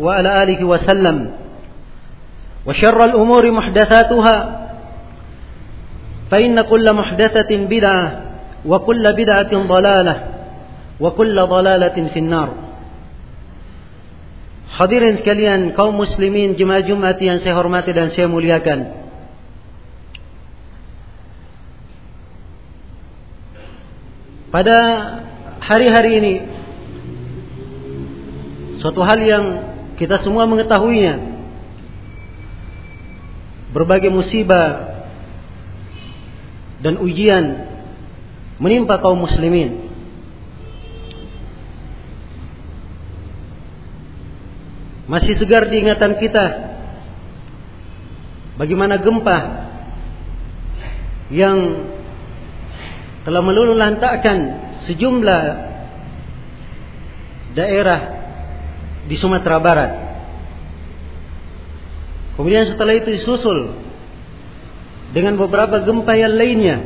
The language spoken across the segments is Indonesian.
وعلى آله وسلم وشر الأمور محدثاتها فإن كل محدثة بدعة وكل بدعة ضلالة وكل ضلالة في النار Hadirin sekalian kaum muslimin jemaah Jumat yang saya hormati dan saya muliakan. Pada hari-hari ini suatu hal yang kita semua mengetahuinya. Berbagai musibah dan ujian menimpa kaum muslimin. Masih segar diingatan kita bagaimana gempa yang telah meluluh lantakkan sejumlah daerah di Sumatera Barat. Kemudian setelah itu disusul dengan beberapa gempa yang lainnya.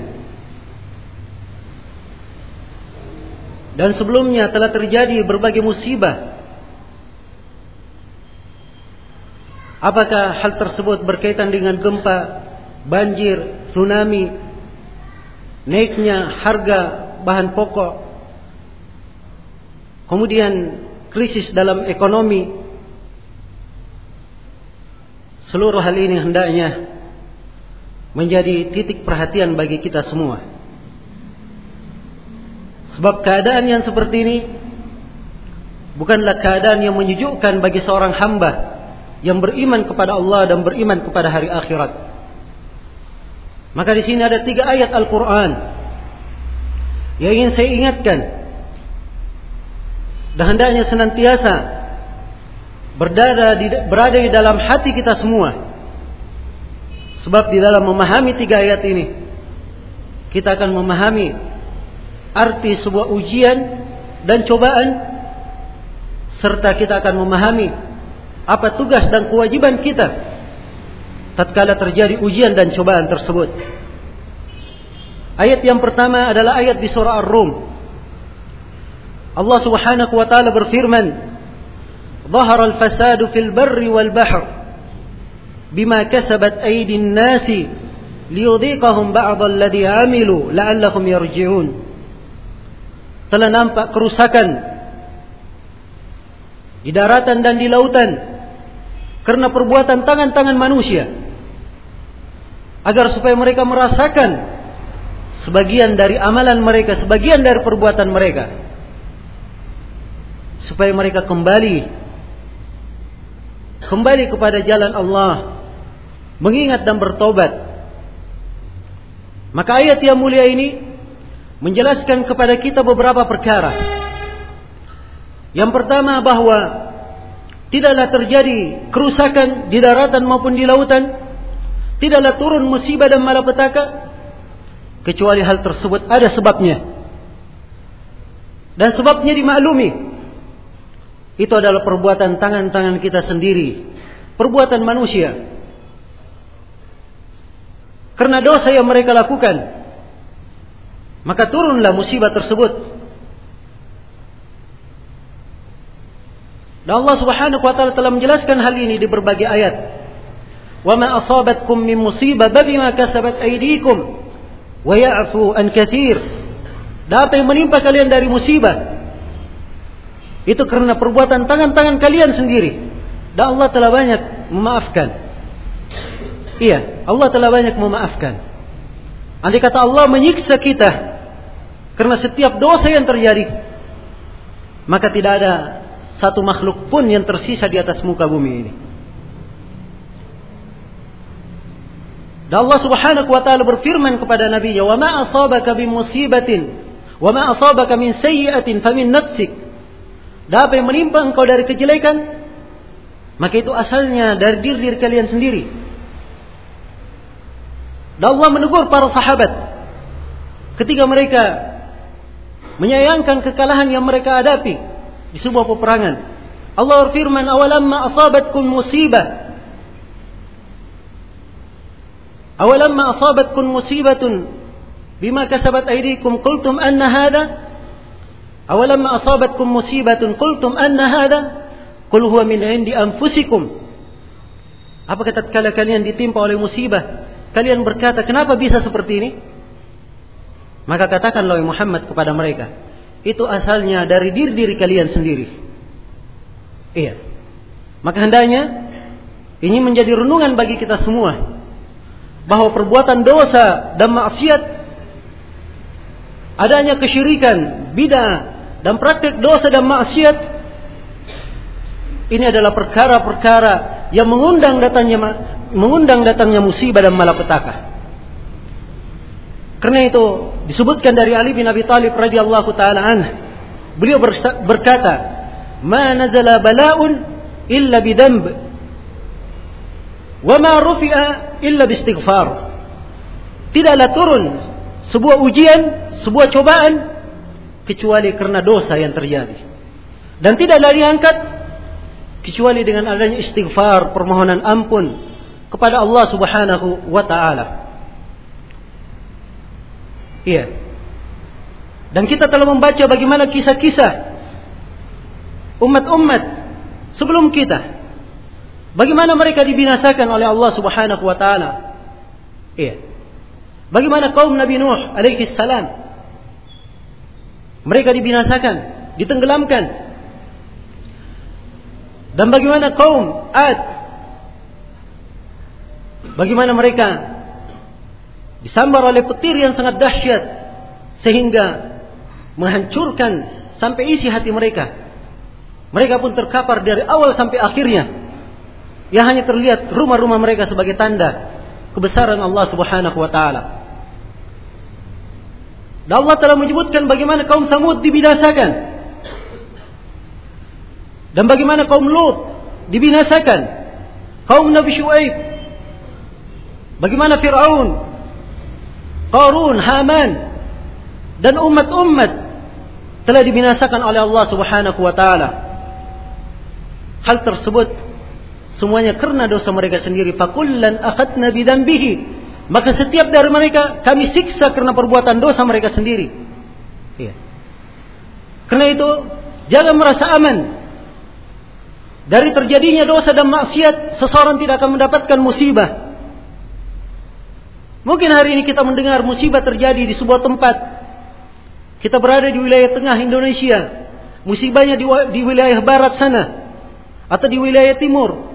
Dan sebelumnya telah terjadi berbagai musibah. Apakah hal tersebut berkaitan dengan gempa, banjir, tsunami, naiknya harga bahan pokok, kemudian krisis dalam ekonomi, seluruh hal ini hendaknya menjadi titik perhatian bagi kita semua. Sebab keadaan yang seperti ini bukanlah keadaan yang menyejukkan bagi seorang hamba yang beriman kepada Allah dan beriman kepada hari akhirat. Maka di sini ada tiga ayat Al-Quran yang ingin saya ingatkan dan hendaknya senantiasa berada di, berada di dalam hati kita semua. Sebab di dalam memahami tiga ayat ini kita akan memahami arti sebuah ujian dan cobaan serta kita akan memahami apa tugas dan kewajiban kita tatkala terjadi ujian dan cobaan tersebut. Ayat yang pertama adalah ayat di surah Ar-Rum. Allah Subhanahu wa taala berfirman, "Dhahara al-fasadu fil barri wal bahr bima kasabat aydin nasi liyudhiqahum ba'd alladhi 'amilu la'allahum yarji'un." Telah nampak kerusakan di daratan dan di lautan karena perbuatan tangan-tangan manusia agar supaya mereka merasakan sebagian dari amalan mereka, sebagian dari perbuatan mereka supaya mereka kembali. Kembali kepada jalan Allah. Mengingat dan bertobat. Maka ayat yang mulia ini menjelaskan kepada kita beberapa perkara. Yang pertama bahwa tidaklah terjadi kerusakan di daratan maupun di lautan. Tidaklah turun musibah dan malapetaka. Kecuali hal tersebut ada sebabnya. Dan sebabnya dimaklumi itu adalah perbuatan tangan-tangan kita sendiri perbuatan manusia. Karena dosa yang mereka lakukan, maka turunlah musibah tersebut. Dan Allah Subhanahu wa taala telah menjelaskan hal ini di berbagai ayat. Wa ma asabatkum min musibah bima kasabat aydikum wa ya'fu an katsir. Dan apa yang menimpa kalian dari musibah itu karena perbuatan tangan-tangan kalian sendiri. Dan Allah telah banyak memaafkan. Iya, Allah telah banyak memaafkan. Andai kata Allah menyiksa kita karena setiap dosa yang terjadi, maka tidak ada satu makhluk pun yang tersisa di atas muka bumi ini. Dan Allah Subhanahu wa taala berfirman kepada Nabi, "Wa ma asabaka bi musibatin wa ma asabaka min sayyi'atin famin nafsik." Dan apa yang menimpa engkau dari kejelekan, maka itu asalnya dari diri, diri kalian sendiri. Dan Allah menegur para sahabat ketika mereka menyayangkan kekalahan yang mereka hadapi di sebuah peperangan. Allah berfirman, "Awalamma asabatkum musibah" Awalamma asabatkum musibatun bima kasabat aydikum qultum anna hadha Awalamma asabatkum musibatun qultum anna hadha Qul huwa min indi anfusikum Apakah tatkala kalian ditimpa oleh musibah kalian berkata, kenapa bisa seperti ini? Maka katakanlah Muhammad kepada mereka, itu asalnya dari diri diri kalian sendiri. Iya. Maka hendaknya ini menjadi renungan bagi kita semua bahwa perbuatan dosa dan maksiat adanya kesyirikan, bidah dan praktik dosa dan maksiat ini adalah perkara-perkara yang mengundang datangnya mengundang datangnya musibah dan malapetaka. Karena itu disebutkan dari Ali bin Abi Thalib radhiyallahu taala beliau berkata, "Ma nazala bala'un illa bidamb wa ma rufi'a illa bistighfar." Tidaklah turun sebuah ujian, sebuah cobaan kecuali karena dosa yang terjadi. Dan tidaklah diangkat kecuali dengan adanya istighfar, permohonan ampun kepada Allah Subhanahu wa taala. Iya. Dan kita telah membaca bagaimana kisah-kisah umat-umat sebelum kita. Bagaimana mereka dibinasakan oleh Allah Subhanahu wa taala. Iya. Bagaimana kaum Nabi Nuh alaihi salam mereka dibinasakan, ditenggelamkan. Dan bagaimana kaum Ad Bagaimana mereka disambar oleh petir yang sangat dahsyat sehingga menghancurkan sampai isi hati mereka. Mereka pun terkapar dari awal sampai akhirnya. Yang hanya terlihat rumah-rumah mereka sebagai tanda kebesaran Allah Subhanahu wa taala. Dan Allah telah menyebutkan bagaimana kaum Samud dibinasakan. Dan bagaimana kaum Lut dibinasakan. Kaum Nabi Shu'aib Bagaimana Fir'aun, Qarun, Haman, dan umat-umat telah dibinasakan oleh Allah Subhanahu wa taala. Hal tersebut semuanya karena dosa mereka sendiri. Fakullan akhadna bidzambihi. Maka setiap dari mereka kami siksa karena perbuatan dosa mereka sendiri. Iya. Karena itu jangan merasa aman dari terjadinya dosa dan maksiat seseorang tidak akan mendapatkan musibah Mungkin hari ini kita mendengar musibah terjadi di sebuah tempat. Kita berada di wilayah tengah Indonesia. Musibahnya di, di wilayah barat sana. Atau di wilayah timur.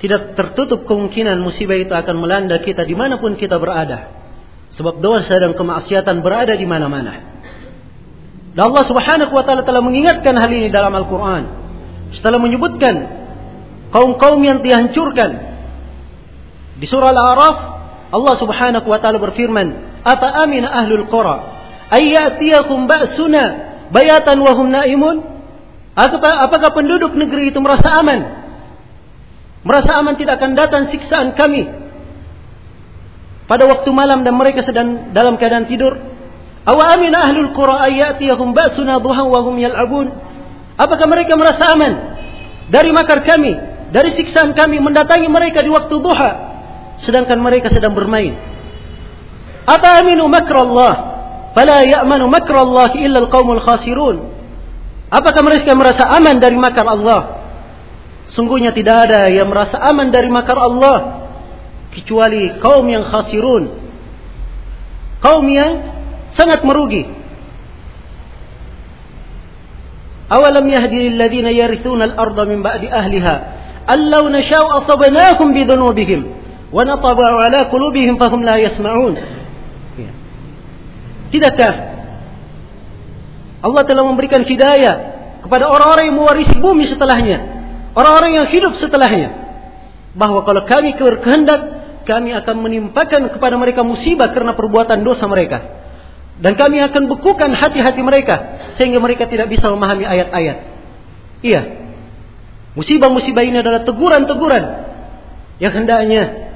Tidak tertutup kemungkinan musibah itu akan melanda kita di mana pun kita berada. Sebab dosa dan kemaksiatan berada di mana-mana. Dan Allah subhanahu wa ta'ala telah mengingatkan hal ini dalam Al-Quran. Setelah menyebutkan kaum-kaum yang dihancurkan di surah Al-A'raf Allah Subhanahu wa taala berfirman, "Apa amina ahlul qura ayyatiyakum ba'suna bayatan wa hum naimun?" Apakah, apakah penduduk negeri itu merasa aman? Merasa aman tidak akan datang siksaan kami pada waktu malam dan mereka sedang dalam keadaan tidur? Awa amina ahlul qura ayyatiyahum ba'suna wa hum yal'abun? Apakah mereka merasa aman dari makar kami dari siksaan kami mendatangi mereka di waktu duha sedangkan mereka sedang bermain. Apa aminu makrallah fala ya'manu makrallah illa alqaumul khasirun. Apakah mereka merasa aman dari makar Allah? Sungguhnya tidak ada yang merasa aman dari makar Allah kecuali kaum yang khasirun. Kaum yang sangat merugi. Awalam yahdi ladzina yarithuna al-ardha min ba'di ahliha allau nasha'u asabnahum bi dhunubihim wa nataba'u 'ala qulubihim fahum la yasma'un. Ya. Tidakkah Allah telah memberikan hidayah kepada orang-orang yang mewarisi bumi setelahnya? Orang-orang yang hidup setelahnya, bahwa kalau kami berkehendak, kami akan menimpakan kepada mereka musibah karena perbuatan dosa mereka. Dan kami akan bekukan hati-hati mereka sehingga mereka tidak bisa memahami ayat-ayat. Iya. Musibah-musibah ini adalah teguran-teguran yang hendaknya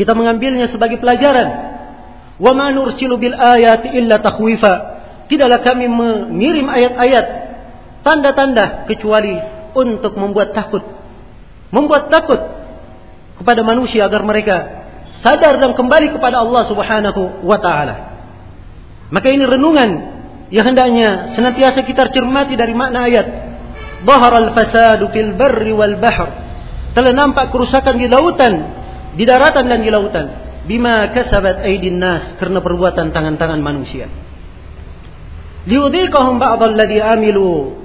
kita mengambilnya sebagai pelajaran. Wa ma nursilu bil ayati illa takhwifa. Tidaklah kami mengirim ayat-ayat tanda-tanda kecuali untuk membuat takut. Membuat takut kepada manusia agar mereka sadar dan kembali kepada Allah Subhanahu wa taala. Maka ini renungan yang hendaknya senantiasa kita cermati dari makna ayat. Bahar al-fasadu fil barri wal bahr. Telah nampak kerusakan di lautan, di daratan dan di lautan. Bima kasabat aidin nas karena perbuatan tangan-tangan manusia. Liudhiqahum ba'd alladhi amilu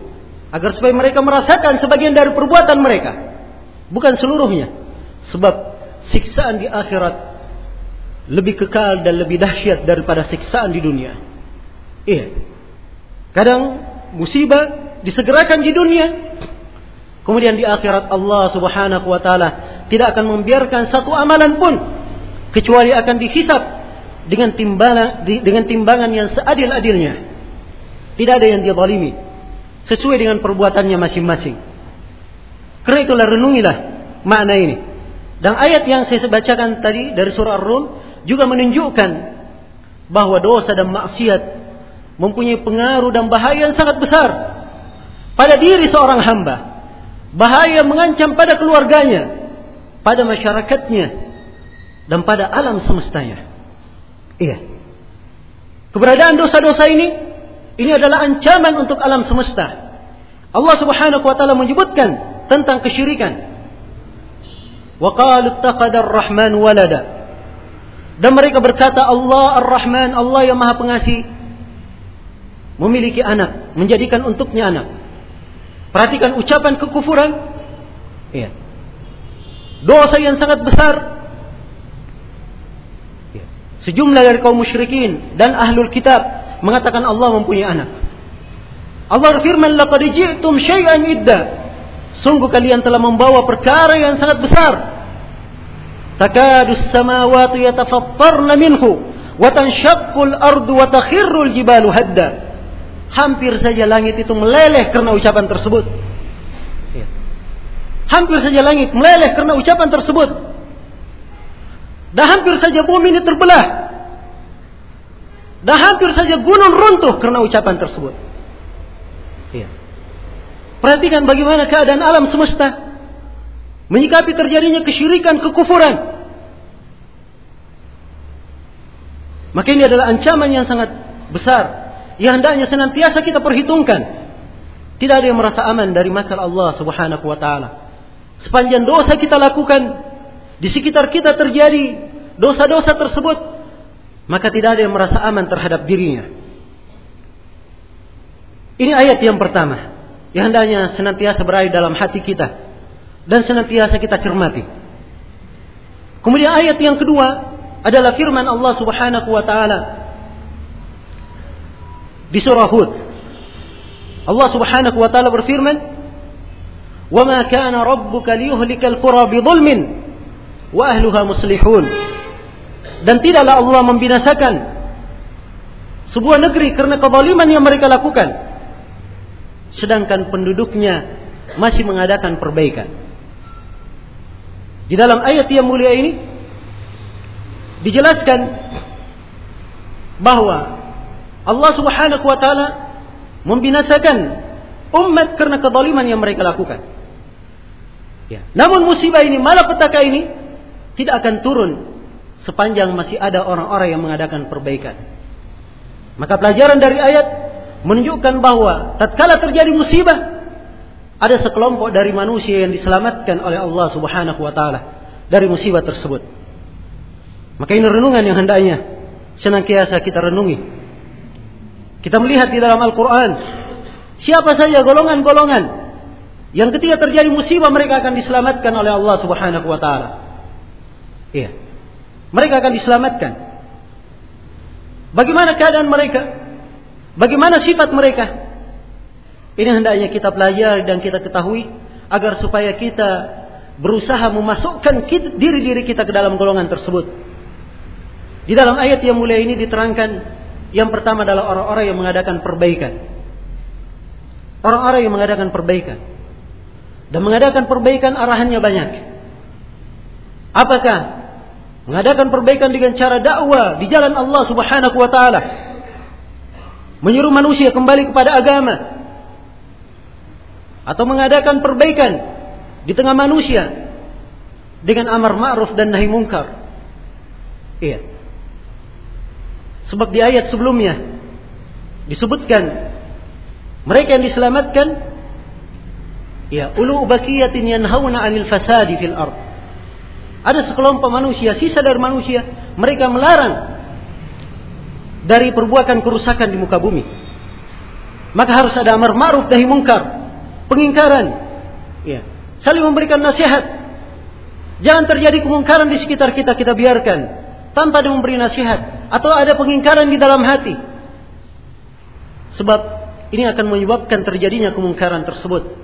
agar supaya mereka merasakan sebagian dari perbuatan mereka, bukan seluruhnya. Sebab siksaan di akhirat lebih kekal dan lebih dahsyat daripada siksaan di dunia. Iya. Kadang musibah disegerakan di dunia, kemudian di akhirat Allah Subhanahu wa taala tidak akan membiarkan satu amalan pun kecuali akan dihisap dengan timbangan dengan timbangan yang seadil-adilnya. Tidak ada yang dizalimi sesuai dengan perbuatannya masing-masing. Karena itulah renungilah makna ini. Dan ayat yang saya bacakan tadi dari surah Ar-Rum juga menunjukkan bahwa dosa dan maksiat mempunyai pengaruh dan bahaya yang sangat besar pada diri seorang hamba. Bahaya mengancam pada keluarganya, pada masyarakatnya, dan pada alam semestanya. Iya. Keberadaan dosa-dosa ini ini adalah ancaman untuk alam semesta. Allah Subhanahu wa taala menyebutkan tentang kesyirikan. Wa qalu ar-rahman walada. Dan mereka berkata Allah Ar-Rahman, Allah yang Maha Pengasih memiliki anak, menjadikan untuknya anak. Perhatikan ucapan kekufuran. Ya. Dosa yang sangat besar. Ya. Sejumlah dari kaum musyrikin dan ahlul kitab mengatakan Allah mempunyai anak. Allah berfirman, "Laqad ji'tum syai'an idda." Sungguh kalian telah membawa perkara yang sangat besar takadu samawati yatafattarna minhu wa tanshaqqu al-ardu wa takhirru al-jibalu hadda hampir saja langit itu meleleh karena ucapan tersebut ya. hampir saja langit meleleh karena ucapan tersebut dan hampir saja bumi ini terbelah dan hampir saja gunung runtuh karena ucapan tersebut ya. perhatikan bagaimana keadaan alam semesta menyikapi terjadinya kesyirikan, kekufuran. Maka ini adalah ancaman yang sangat besar yang hendaknya senantiasa kita perhitungkan. Tidak ada yang merasa aman dari makar Allah Subhanahu wa taala. Sepanjang dosa kita lakukan di sekitar kita terjadi dosa-dosa tersebut, maka tidak ada yang merasa aman terhadap dirinya. Ini ayat yang pertama yang hendaknya senantiasa berada dalam hati kita dan senantiasa kita cermati. Kemudian ayat yang kedua adalah firman Allah Subhanahu wa taala di surah Hud. Allah Subhanahu wa taala berfirman, "Wa ma kana rabbuka liyuhlikal qura bidzulmin wa ahluha muslihun." Dan tidaklah Allah membinasakan sebuah negeri karena kezaliman yang mereka lakukan sedangkan penduduknya masih mengadakan perbaikan. Di dalam ayat yang mulia ini dijelaskan bahwa Allah Subhanahu wa taala membinasakan umat karena kezaliman yang mereka lakukan. Ya. Namun musibah ini, malapetaka ini tidak akan turun sepanjang masih ada orang-orang yang mengadakan perbaikan. Maka pelajaran dari ayat menunjukkan bahwa tatkala terjadi musibah ada sekelompok dari manusia yang diselamatkan oleh Allah Subhanahu wa taala dari musibah tersebut. Maka ini renungan yang hendaknya senantiasa kita renungi. Kita melihat di dalam Al-Qur'an siapa saja golongan-golongan yang ketika terjadi musibah mereka akan diselamatkan oleh Allah Subhanahu wa taala. Iya. Mereka akan diselamatkan. Bagaimana keadaan mereka? Bagaimana sifat mereka? Ini hendaknya kita pelajari dan kita ketahui agar supaya kita berusaha memasukkan diri-diri kita ke dalam golongan tersebut. Di dalam ayat yang mulia ini diterangkan yang pertama adalah orang-orang yang mengadakan perbaikan. Orang-orang yang mengadakan perbaikan dan mengadakan perbaikan arahannya banyak. Apakah mengadakan perbaikan dengan cara dakwah di jalan Allah Subhanahu wa taala? Menyuruh manusia kembali kepada agama atau mengadakan perbaikan di tengah manusia dengan amar ma'ruf dan nahi mungkar. Iya. Sebab di ayat sebelumnya disebutkan mereka yang diselamatkan Ya, ulu bakiyatin yanhauna 'anil fasadi fil ard. Ada sekelompok manusia, sisa dari manusia, mereka melarang dari perbuatan kerusakan di muka bumi. Maka harus ada amar ma'ruf nahi mungkar, pengingkaran. Ya, saling memberikan nasihat. Jangan terjadi kemungkaran di sekitar kita, kita biarkan tanpa ada memberi nasihat atau ada pengingkaran di dalam hati. Sebab ini akan menyebabkan terjadinya kemungkaran tersebut.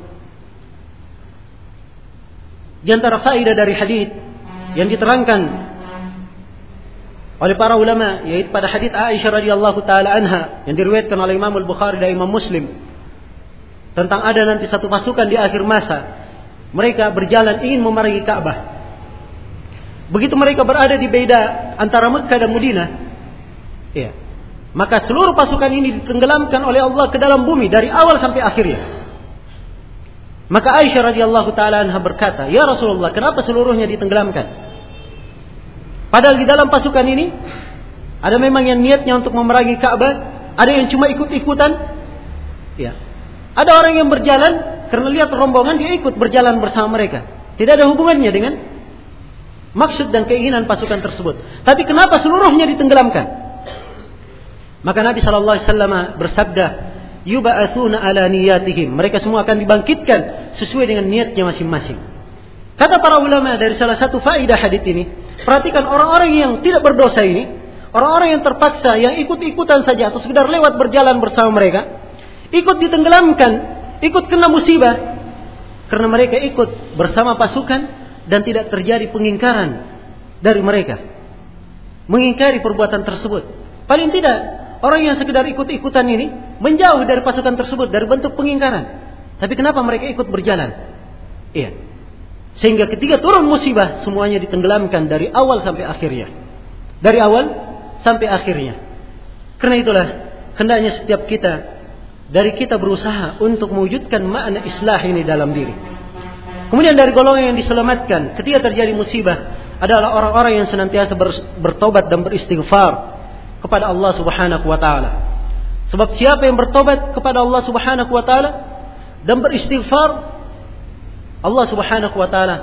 Di antara faedah dari hadis yang diterangkan oleh para ulama yaitu pada hadis Aisyah radhiyallahu taala anha yang diriwayatkan oleh Imam Al-Bukhari dan Imam Muslim tentang ada nanti satu pasukan di akhir masa mereka berjalan ingin memerangi Ka'bah. Begitu mereka berada di beda antara Mekah dan Madinah, ya, maka seluruh pasukan ini ditenggelamkan oleh Allah ke dalam bumi dari awal sampai akhirnya. Maka Aisyah radhiyallahu taala anha berkata, "Ya Rasulullah, kenapa seluruhnya ditenggelamkan?" Padahal di dalam pasukan ini ada memang yang niatnya untuk memerangi Ka'bah, ada yang cuma ikut-ikutan. Ya. Ada orang yang berjalan karena lihat rombongan dia ikut berjalan bersama mereka. Tidak ada hubungannya dengan maksud dan keinginan pasukan tersebut. Tapi kenapa seluruhnya ditenggelamkan? Maka Nabi Shallallahu Alaihi Wasallam bersabda, yub'atsuna ala niyatihim. Mereka semua akan dibangkitkan sesuai dengan niatnya masing-masing. Kata para ulama dari salah satu faidah hadis ini, perhatikan orang-orang yang tidak berdosa ini, orang-orang yang terpaksa, yang ikut-ikutan saja atau sekedar lewat berjalan bersama mereka, ikut ditenggelamkan, ikut kena musibah karena mereka ikut bersama pasukan dan tidak terjadi pengingkaran dari mereka. Mengingkari perbuatan tersebut. Paling tidak Orang yang sekedar ikut-ikutan ini menjauh dari pasukan tersebut dari bentuk pengingkaran. Tapi kenapa mereka ikut berjalan? Iya. Sehingga ketika turun musibah semuanya ditenggelamkan dari awal sampai akhirnya. Dari awal sampai akhirnya. Karena itulah hendaknya setiap kita dari kita berusaha untuk mewujudkan makna islah ini dalam diri. Kemudian dari golongan yang diselamatkan ketika terjadi musibah adalah orang-orang yang senantiasa bertobat dan beristighfar kepada Allah Subhanahu wa taala. Sebab siapa yang bertobat kepada Allah Subhanahu wa taala dan beristighfar, Allah Subhanahu wa taala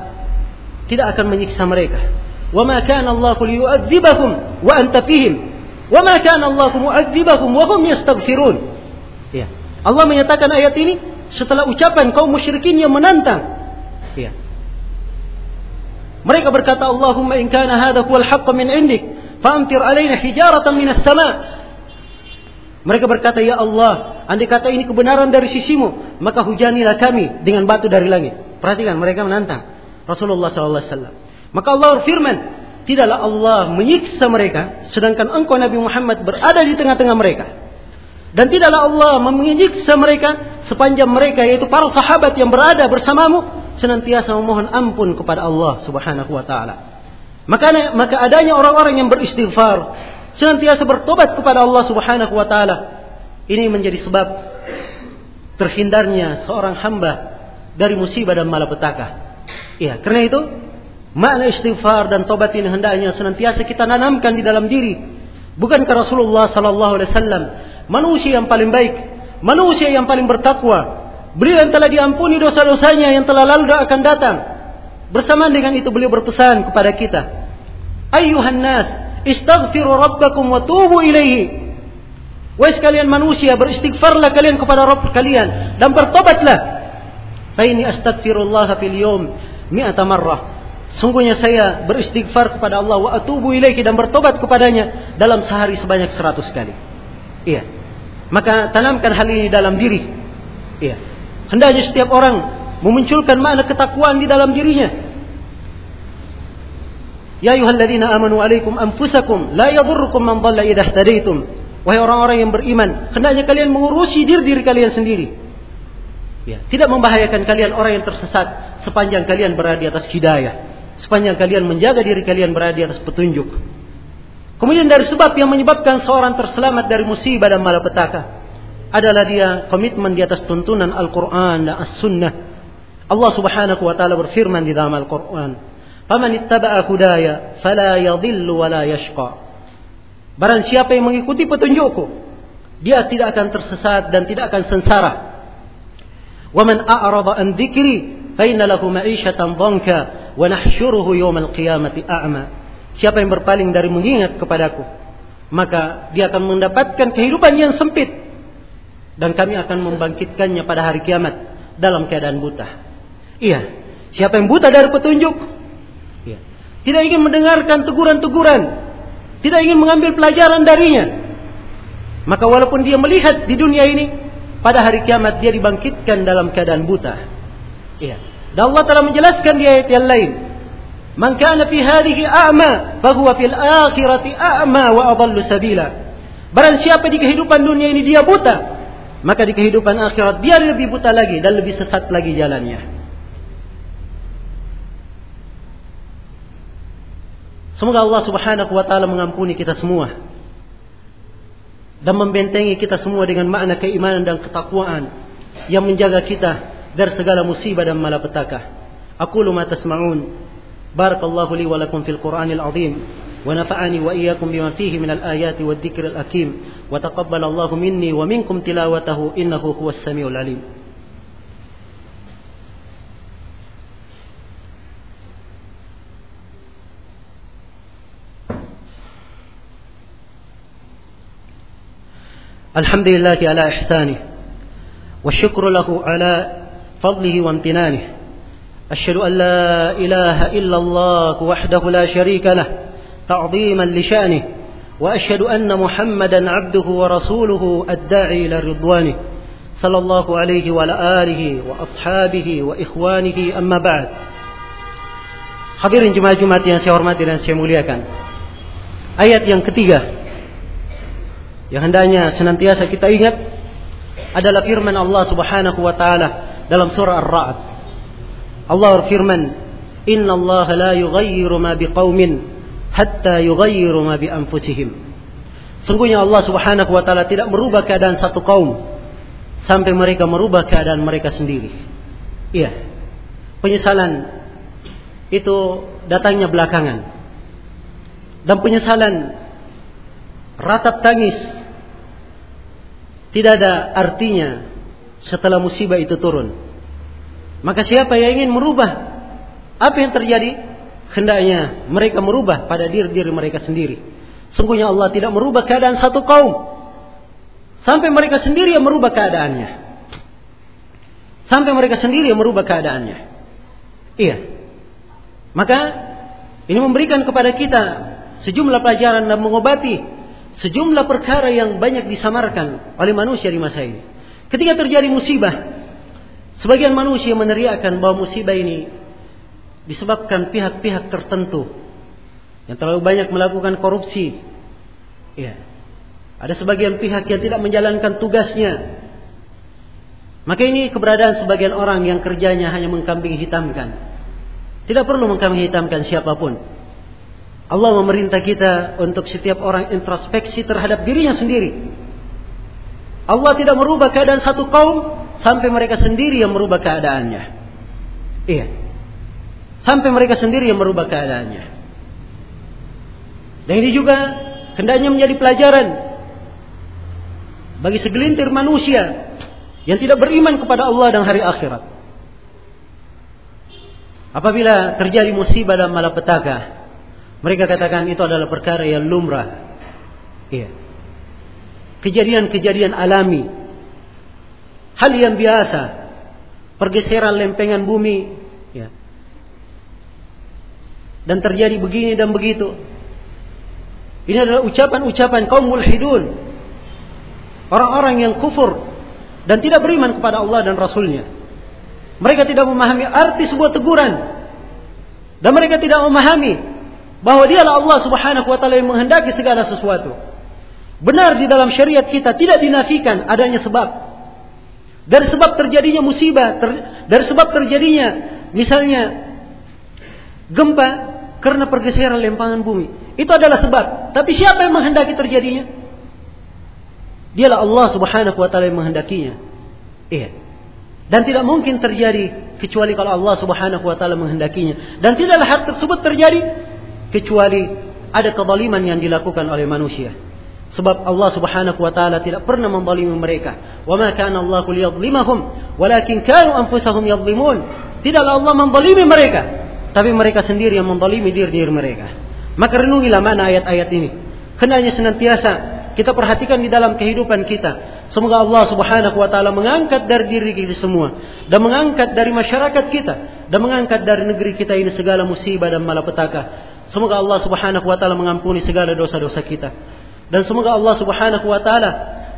tidak akan menyiksa mereka. Wa ma kana Allah liyu'adzibahum wa anta fihim. Wa ma kana Allah mu'adzibahum wa hum yastaghfirun. Ya. Allah menyatakan ayat ini setelah ucapan kaum musyrikin yang menantang. Ya. Mereka berkata, Allahumma in kana hadha huwal haqq min indik, Famtir alaina hijaratan minas sama. Mereka berkata, Ya Allah, andai kata ini kebenaran dari sisimu, maka hujanilah kami dengan batu dari langit. Perhatikan, mereka menantang Rasulullah SAW. Maka Allah berfirman, tidaklah Allah menyiksa mereka, sedangkan engkau Nabi Muhammad berada di tengah-tengah mereka. Dan tidaklah Allah menyiksa mereka sepanjang mereka, yaitu para sahabat yang berada bersamamu, senantiasa memohon ampun kepada Allah Subhanahu wa Ta'ala. Maka maka adanya orang-orang yang beristighfar, senantiasa bertobat kepada Allah Subhanahu wa taala. Ini menjadi sebab terhindarnya seorang hamba dari musibah dan malapetaka. Iya, karena itu makna istighfar dan tobat ini hendaknya senantiasa kita nanamkan di dalam diri. Bukankah Rasulullah sallallahu alaihi wasallam manusia yang paling baik, manusia yang paling bertakwa. Beliau yang telah diampuni dosa-dosanya yang telah lalu dan akan datang. Bersama dengan itu beliau berpesan kepada kita, "Ayyuhan nas, istaghfiru rabbakum wa tubu ilaihi." Wahai sekalian manusia, beristighfarlah kalian kepada Rabb kalian dan bertobatlah. Fa ini astaghfirullah fil yawm mi'ata marrah. Sungguhnya saya beristighfar kepada Allah wa atubu ilaihi dan bertobat kepadanya dalam sehari sebanyak seratus kali. Iya. Maka tanamkan hal ini dalam diri. Iya. Hendaknya setiap orang memunculkan makna ketakwaan di dalam dirinya. Ya ayyuhalladzina amanu alaikum anfusakum la yadhurrukum man dhalla idza ihtadaitum. Wahai orang-orang yang beriman, hendaknya kalian mengurusi diri diri kalian sendiri. Ya, tidak membahayakan kalian orang yang tersesat sepanjang kalian berada di atas hidayah, sepanjang kalian menjaga diri kalian berada di atas petunjuk. Kemudian dari sebab yang menyebabkan seorang terselamat dari musibah dan malapetaka adalah dia komitmen di atas tuntunan Al-Quran dan As-Sunnah. Allah Subhanahu wa taala berfirman di dalam Al-Quran, "Faman ittaba'a hudaya fala yadhillu wa la yashqa." Barang siapa yang mengikuti petunjukku, dia tidak akan tersesat dan tidak akan sengsara. Wa man a'rada an dzikri fa inna lahu ma'isyatan dhanka wa nahsyuruhu yawmal qiyamati a'ma. Siapa yang berpaling dari mengingat kepadaku, maka dia akan mendapatkan kehidupan yang sempit dan kami akan membangkitkannya pada hari kiamat dalam keadaan buta. Iya, siapa yang buta dari petunjuk. Tidak ingin mendengarkan teguran-teguran tidak ingin mengambil pelajaran darinya. Maka walaupun dia melihat di dunia ini, pada hari kiamat dia dibangkitkan dalam keadaan buta. Iya. Dan Allah telah menjelaskan di ayat yang lain. Man kana fi hadhihi a'ma, fahuwa fil akhirati a'ma wa adallu sabila. Barang siapa di kehidupan dunia ini dia buta, maka di kehidupan akhirat dia lebih buta lagi dan lebih sesat lagi jalannya. Semoga Allah Subhanahu wa taala mengampuni kita semua dan membentengi kita semua dengan makna keimanan dan ketakwaan yang menjaga kita dari segala musibah dan malapetaka. Aku ma tasma'un. Barakallahu li wa lakum fil Qur'anil azim wa nafa'ani wa iyyakum bima fihi min al-ayati wad dhikril hakim wa taqabbala Allahu minni wa minkum الحمد لله على إحسانه والشكر له على فضله وامتنانه. أشهد أن لا إله إلا الله وحده لا شريك له تعظيما لشأنه وأشهد أن محمدا عبده ورسوله الداعي إلى رضوانه. صلى الله عليه وعلى آله وأصحابه وإخوانه أما بعد. Hadirin jemaah-jemaah yang saya hormati dan saya muliakan. Ayat yang ketiga. Yang hendaknya senantiasa kita ingat adalah firman Allah Subhanahu wa taala dalam surah Ar-Ra'd. Allah berfirman, "Inna Allah la yughayyiru ma biqaumin hatta yughayyiru ma bi anfusihim." Sungguhnya Allah Subhanahu wa taala tidak merubah keadaan satu kaum sampai mereka merubah keadaan mereka sendiri. Iya. Penyesalan itu datangnya belakangan. Dan penyesalan ratap tangis tidak ada artinya setelah musibah itu turun. Maka siapa yang ingin merubah apa yang terjadi, hendaknya mereka merubah pada diri diri mereka sendiri. Sungguhnya Allah tidak merubah keadaan satu kaum sampai mereka sendiri yang merubah keadaannya. Sampai mereka sendiri yang merubah keadaannya. Iya. Maka ini memberikan kepada kita sejumlah pelajaran dan mengobati sejumlah perkara yang banyak disamarkan oleh manusia di masa ini. Ketika terjadi musibah, sebagian manusia meneriakkan bahwa musibah ini disebabkan pihak-pihak tertentu yang terlalu banyak melakukan korupsi. Ya. Ada sebagian pihak yang tidak menjalankan tugasnya. Maka ini keberadaan sebagian orang yang kerjanya hanya mengkambing hitamkan. Tidak perlu mengkambing hitamkan siapa pun. Allah memerintah kita untuk setiap orang introspeksi terhadap dirinya sendiri. Allah tidak merubah keadaan satu kaum sampai mereka sendiri yang merubah keadaannya. Iya. Sampai mereka sendiri yang merubah keadaannya. Dan ini juga hendaknya menjadi pelajaran bagi segelintir manusia yang tidak beriman kepada Allah dan hari akhirat. Apabila terjadi musibah dan malapetaka, mereka katakan itu adalah perkara yang lumrah. Iya. Kejadian-kejadian alami. Hal yang biasa. Pergeseran lempengan bumi. Ya. Dan terjadi begini dan begitu. Ini adalah ucapan-ucapan kaum mulhidun. Orang-orang yang kufur dan tidak beriman kepada Allah dan Rasulnya. Mereka tidak memahami arti sebuah teguran. Dan mereka tidak memahami bahwa dialah Allah subhanahu wa ta'ala yang menghendaki segala sesuatu. Benar di dalam syariat kita tidak dinafikan adanya sebab. Dari sebab terjadinya musibah, ter, dari sebab terjadinya misalnya gempa karena pergeseran lempangan bumi. Itu adalah sebab. Tapi siapa yang menghendaki terjadinya? Dialah Allah Subhanahu wa taala yang menghendakinya. Iya. Dan tidak mungkin terjadi kecuali kalau Allah Subhanahu wa taala menghendakinya. Dan tidaklah hal tersebut terjadi kecuali ada kezaliman yang dilakukan oleh manusia. Sebab Allah Subhanahu wa taala tidak pernah menzalimi mereka. Wa ma kana Allah liyadhlimahum, walakin kanu anfusahum yadhlimun. Tidaklah Allah menzalimi mereka, tapi mereka sendiri yang menzalimi diri-diri mereka. Maka renungilah mana ayat-ayat ini. Hendaknya senantiasa kita perhatikan di dalam kehidupan kita. Semoga Allah Subhanahu wa taala mengangkat dari diri kita semua dan mengangkat dari masyarakat kita dan mengangkat dari negeri kita ini segala musibah dan malapetaka. Semoga Allah Subhanahu wa taala mengampuni segala dosa-dosa kita. Dan semoga Allah Subhanahu wa taala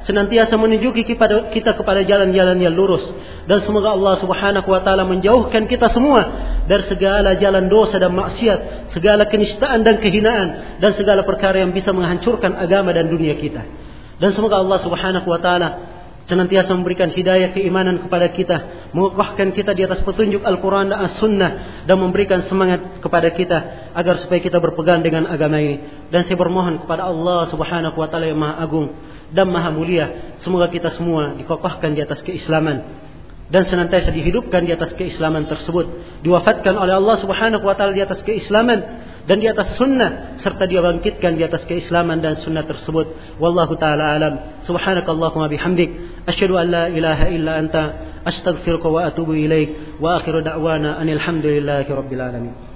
senantiasa menunjuki kita, kepada jalan-jalan yang lurus dan semoga Allah Subhanahu wa taala menjauhkan kita semua dari segala jalan dosa dan maksiat, segala kenistaan dan kehinaan dan segala perkara yang bisa menghancurkan agama dan dunia kita. Dan semoga Allah Subhanahu wa taala senantiasa memberikan hidayah keimanan kepada kita, mengokohkan kita di atas petunjuk Al-Quran dan As-Sunnah, dan memberikan semangat kepada kita agar supaya kita berpegang dengan agama ini. Dan saya bermohon kepada Allah Subhanahu wa taala yang Maha Agung dan Maha Mulia, semoga kita semua dikokohkan di atas keislaman dan senantiasa dihidupkan di atas keislaman tersebut diwafatkan oleh Allah Subhanahu wa taala di atas keislaman dan di atas sunnah serta dia bangkitkan di atas keislaman dan sunnah tersebut. Wallahu taala alam. Subhanakallahumma bihamdik. Asyhadu an la ilaha illa anta. Astaghfiruka wa atubu ilaik. Wa akhiru da'wana anil hamdulillahi rabbil alamin